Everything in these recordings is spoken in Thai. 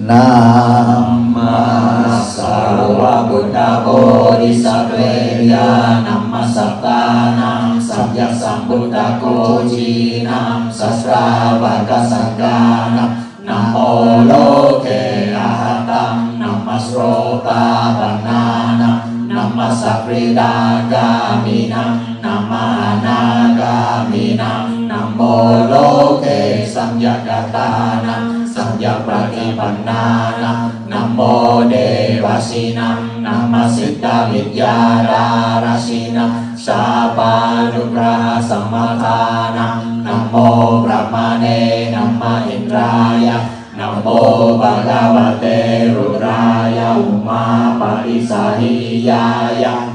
Nama Sarvabhuta Bodhisattvaya Nama Sattanam Samyak Sambuddha Kojinam Sastravaga Sangganam Namo Loke Ahatam Nama Srota Bananam Nama Sakridagaminam Nama Anagaminam Namo Loke Samyagatanam จะปฏิปันนานะนัมโมเดวสินังนัมสิตาวิญญาดาราสินังสาปานุระสัมมาทานัะนัมโมพระมาเนนัมมาอินทรายะนัมโมปากวเตรุรายะอุมาปิสาหิยายะ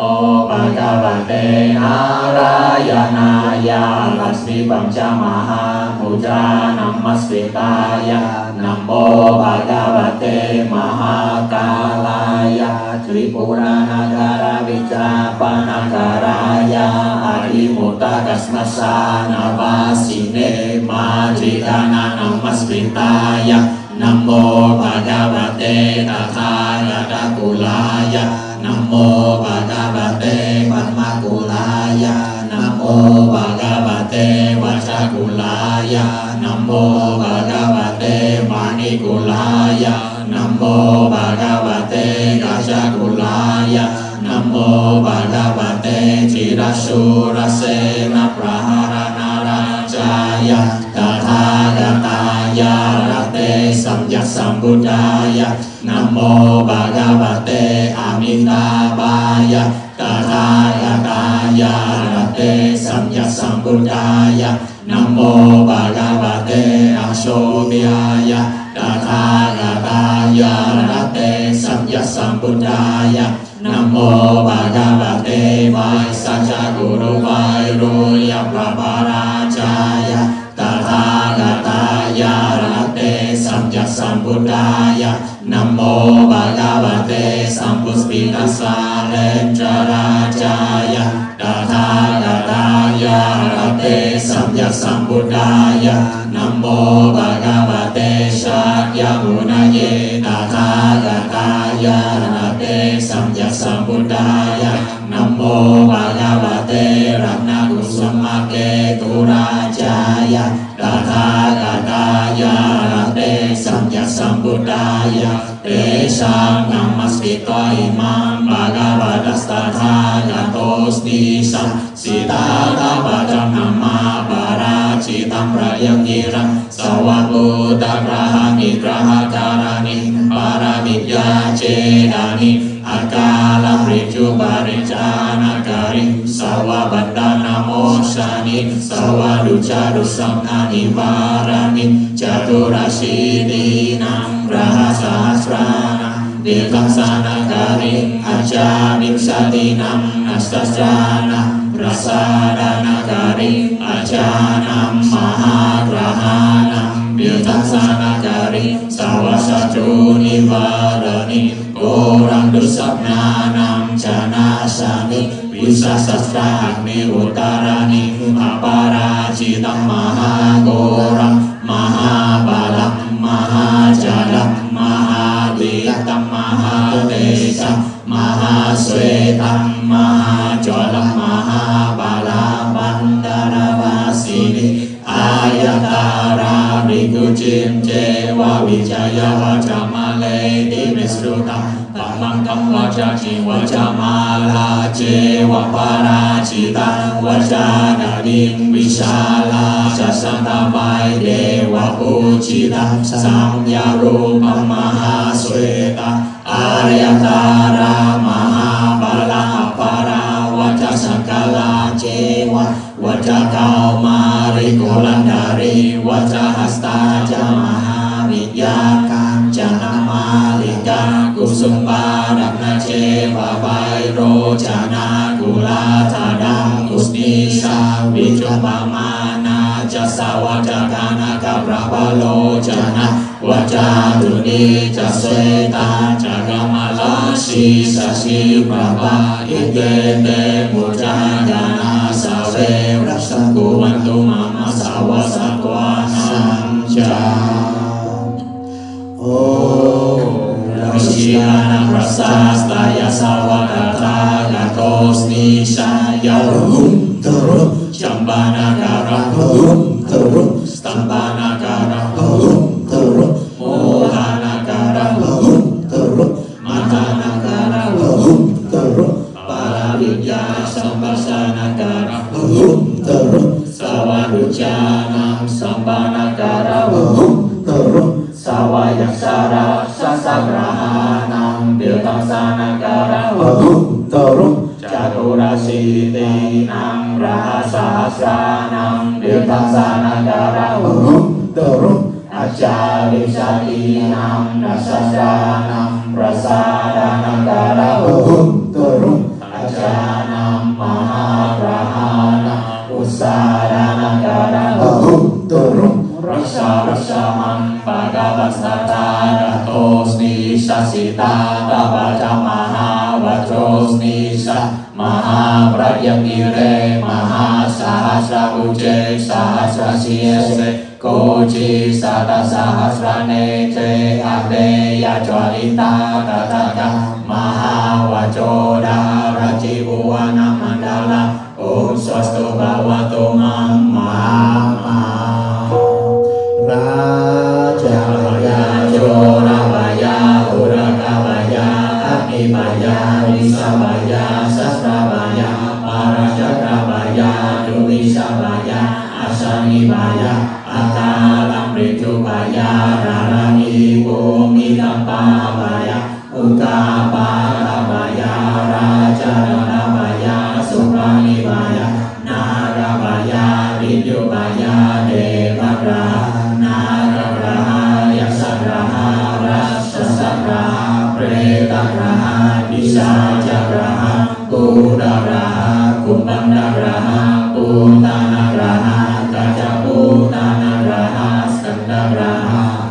โมปะกะวะเตนารายนายาลัสมิปัญจมหาภูจานัมมัสสิตายานัมโมปะกะวะเตมหากาลายาทริปุรานาการวิจาปนาการายาอาริมุตตัสมัสสานาวาสิเนมาจิตานานัมมัสสิตายานัมโมปะกะวะเตตคาร surasena praharanarajaya tathagataya rate samyak sambuddhaya namo bhagavate amitabhaya tathagataya rate samyak sambuddhaya namo bhagavate ashobyaya tathagataya rate samyak sambuddhaya namo bhagavate vai เตสัมปุสปินัสสะเลนจราจายะดาทาดาทายาระเตสัมยัสสัมพุทธายะนัมโมบะกวะเตชาตยมุนาเยดาทาดาทายาระเตสัมยัสสัมพุทธายะนัมโมบะกวะเตรัตนากุสมะเกตุราจายะดาทาดาทายาระเตสัมยัสสัมพุทธายะ เอชังนัมมัสกิตวอิมังบากาวัตสตาทายาโตสติสังสิตาตาปัจจนามาปาราชิตังระยังกิรังสวักุตาระหามิกระหาการานิปารามิยาเจดานิอากาลริจุบาริจานาการิสวะบันดานาโมชานิสวะดุจารุสัมนานิวารานิจตุรสีดีนัง सहस्राणं दीर्घसानकारि अचारिं सतीनं नष्टश्चान प्रसारणकारि अचानं महाग्रहाणं दीर्घसानकारि सर्वशत्रुनिवारणि orang nanam sani bisa sastra agni apara cita maha gorang maha balam maha jalam หาเตชะมหาสวตัมมหาจลมหาบาลาบันดารวาสีนิอายตาราบิกุจิมเจวะวิจยาวจามาเลติมิสุตังปัมมังตัมวาจาจิวาจามาลาเจวะปาราจิตัวาจานาดิมวิชาลาจัสตาบายเดวะปูจิตัสัมยารูปมหาสวตัง ริยตารามหาบาลาปาราวจสังกาลาเจวะวัจกามาริโกลันดาริวัจหัสตาจามาวิยากัญจนามาลิกากุสมบาดันาเชวะไบโรจนากุลาธาดากุสนิสาวิจุปมานาจะสาวจกานากะพรบาล Wajaruni jasweta jagamala sisa si brahma Ikete moja jana sawe rasaku bantu mama sawa sakwa sanja. Oh, Rosiana prasasta ya sawa kata gatos nisa ya rum terum Pujanam Sampanakarahu Turu Sawayaksara Sasagrahanam Biltamsanakarahu Turu Caturasitinam Rahasahasranam Biltamsanakarahu Turu Acarisyatinam Nasasranam Prasadanakarahu มัสสตาโตสนิสัสิตาตาปัจมหาวโจสนิสัมหาปรยมิเรมหาสหัสระอุเจสหัสระเสียเสโกจิสัตสหัสระเนเจอะเรยจวริตาตตะกะมหาวโจดารจิวานามันดาลาโอมสวัสตุภาวตุมา สวายาอาสานิบายาอาตาลังปิจุบายา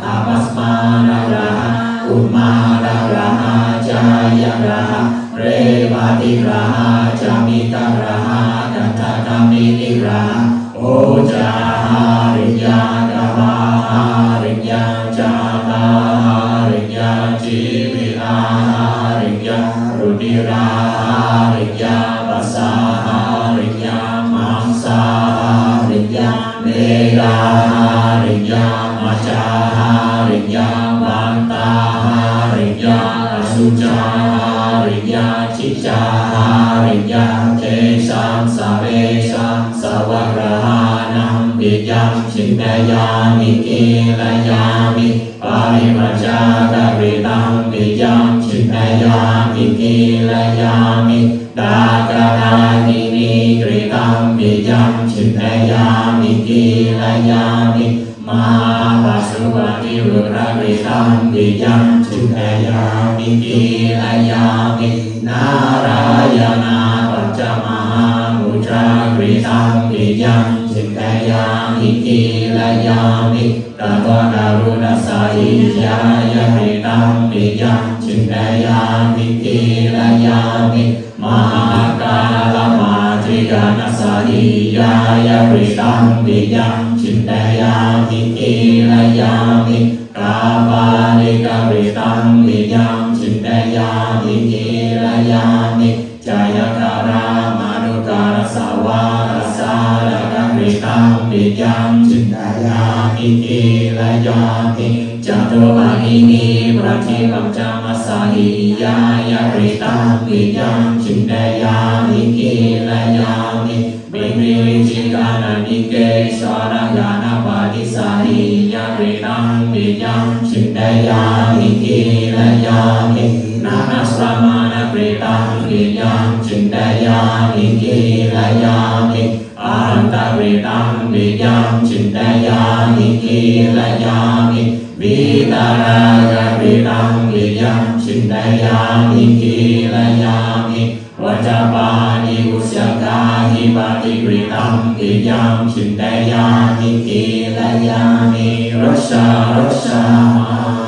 ตาปัสมานระหอุมานระหะจายระหะเรวาติระหะจามิตาระหะตัตตามิติระหะโอจา นาริยังเทสังสเรสังสวรหานัมปิยังชินยามิกิลยามิปาริมาจาการิตังปิยังชินยามิกิลยามิดากราณินิกริตังปิยังชินยามิกิลยามิมาปัสสุวานิวรกริตังปิยังชินยามิกิลยามิ นารายณาปัจจมามุจาริทังปิยังสิกายามิกิลายามิตะวนารุณสัยิยายาริตังปิยังสิกายามิกิลายามิมหากาลมาติยานัสัยิยายาริตังปิยังสิกายามิกิลายามิกาปาลิการิตังปิยังสิกายามิกิ ยานิจายตารามานุตารสาวาราสาระกังริตังปิยังจินตายามิกิลายามิจตุปาหินีปรทิปัมจามาสาหิยายาริตังปิยังจินตายามิกิลายามิบิณิวิจิกานานิเกสารญาณาปาติสาหิยาริตังปิยังจินตายามิกิลายามินานัสรมา ปริตังปิยังจินตายามิกีลายามิอันตริตังปิยังจินตายามิกีลายามิวิตารายาปิตังปิยังจินตายามิกีลายามิวัจปาณิอุสกาหิปติปริตังปิยังจินตายามิกีลายามิรสารสามา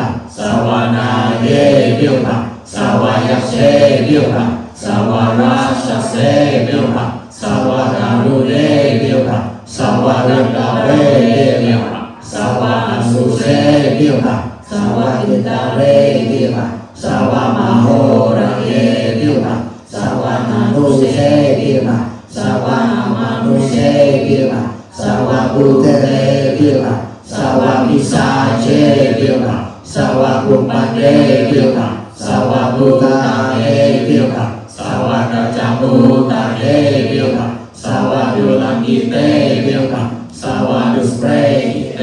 เยเปียวภะสาวายักเชเปียวภะสาวาราชเสเปียวภะสาวาการุเรเปียวภะสาวารังกาเรเปียวภะสาวาอสุเสเปียวภะสาวาอินตาเรเปียวภะสาวามโหระเยเปียวภะสาวานานุเสเปียวภะ สวามานุเชปิวะสวาปุเตปิวะสวาปิสาเชปิวะ สวาปุปันเตปิวะสวาปุตาเตปิวะสวากัจจามุตาเตปิวะสวาดุลังกิเตปิวะสวาดุสเปรกิเต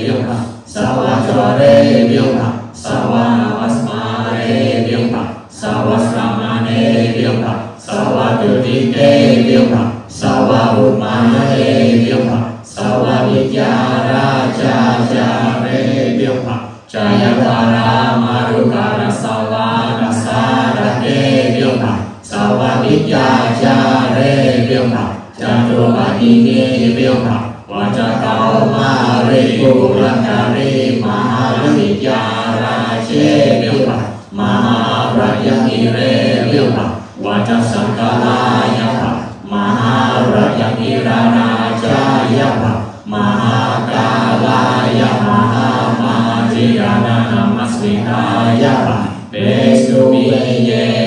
ปิวะสวาจอเรปิวะสวาวัสมาเรปิวะสวาสรามาเนปิวะ สวัสดีเกเดียวค่ะสวัสดีมาเอเดียวค่ะ บ สวัสดียาจาเรเดียวค่ะจารุมาดีเกเดียวค่ะวาจาเกามาเรกุลังการีมหาวิยาราเชเดียวค่ะมหาพระยามิเรเดียวค่ะวาจสังกาลายะภะมหาระยังอิราราจายะภะมหากาลายะมหามาจิยานามัสมิกายะะเปสุเยภะบรหนิเยภะอาภิเยภะมหากเยภะกาลาลกิเย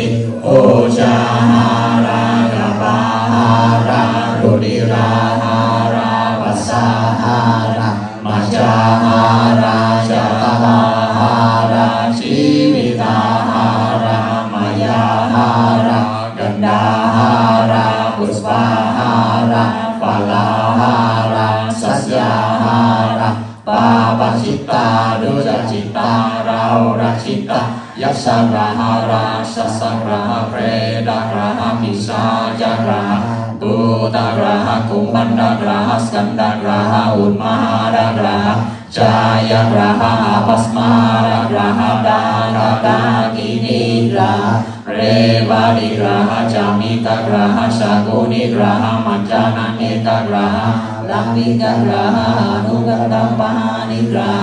ติโอชาหา ยัสสราหาราสัสสราหเรดาราหาพิสาจาราหาปุตาราหากุมันดาราหาสกันดาราหาอุมาดาราหาจายาราหาปัสมาราหาดาราดากินิราเรวาดิราหจามิกราหากุนิราหมัจจานันเนก รังนิกราหานุกัตัมปานิรา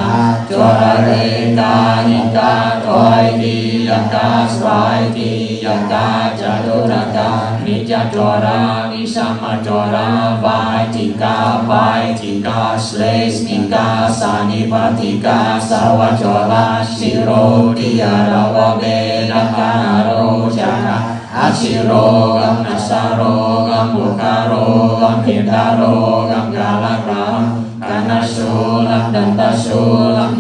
จวรเรกาหิกาถอยดียังกาสวายดียังกาจตุรกานิจจวรานิสัมมจราบายจิกาบายจิกาสเลสนิกาสานิปติกาสาวจราสิโรติยาราวเบนะคาโรจา Asirogang, nasarogang, bukarogang, mama galagang, kanasulang, dantasulang,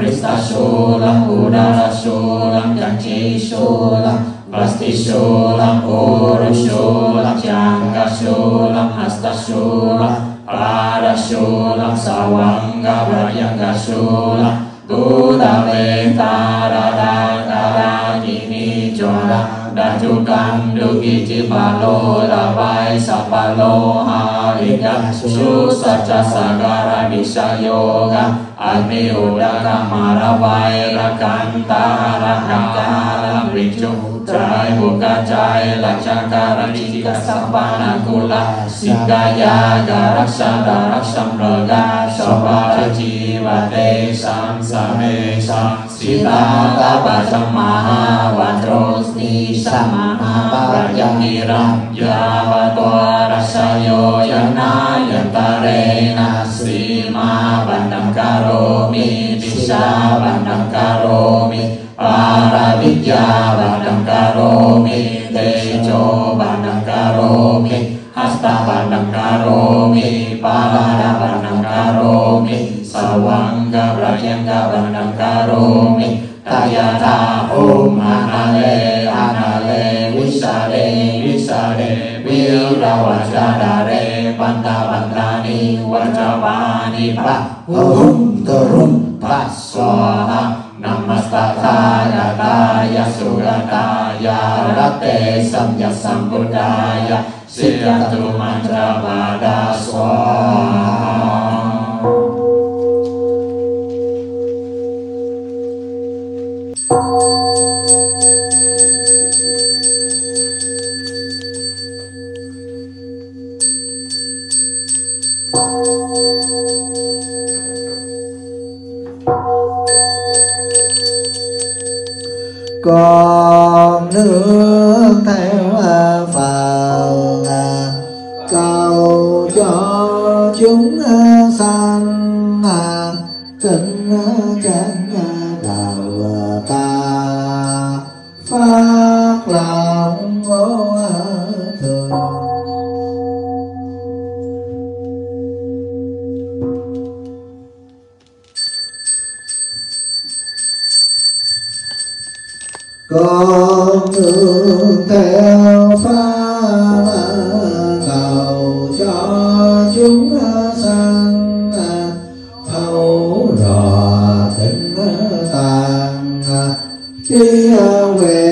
prista mamasulang, udara pristasulang, janji janjisulang, Pasti sulam, urus sulam, jangka sulam, hasta sulam, pada sulam, sawangga, bayangga sulam, กูตาลกรัมตาราดันตาชูลัมหินดายชูลัมมัมมาชูลัมปัสสชูลัมริสตาชูลัมอุดาราชูลัมจันจิชูลัมปัสติชูลัมอุรุชูลัมจังกาชูลัมหัสตาชูลัมปาราชูลัมสกาบายังกาชูลัม Buddha Ventara Dara Kini Chora Da Chu Cam Du Ki Chi Pa Lô La Vai Sa Pa Lô Ha Ika Su Sa Cha Sa Ga ยุสโยกะอันมิอุรกมารวายรกันตาระกังกาลวิจุ Jai buka jai lakcakara jika kula Sikaya garaksa daraksa mraga Sopara jiwa te sam same sam Sita tapa samaha rasayo yana yantarena Sima bandam karomi Bisa bandam karomi รักษาดารักสัมโรกาสวารจีวเตสัมสเมสัมสิตาตาปัสมาหาวันโรสติสัมมาปรายมิรัมยาวตัวรัสโยยนายันตาเรนัสสีมาบันดังการโรมิติสาบันดังการโรมิปาราวิยาบันดังการโรมิเตโจบันดังการโรมิหัสตาบันดังการโรมิปาราบันดังการโรมิสวังกะปรยังกะบันดังการโรมิตายาทาโอมอานาเลอานาเลวิสาเดวิสาเดวิราวาจาดาเรปันตาปันตานิวัจวานิปะ อรุณกรุณ ปัสสวะนัมมัสตะทายาตายาสุกตายารัตเตสัมยสัมพุทธายาสิยตุมันตรวาดาสวา con nước ta. Be aware.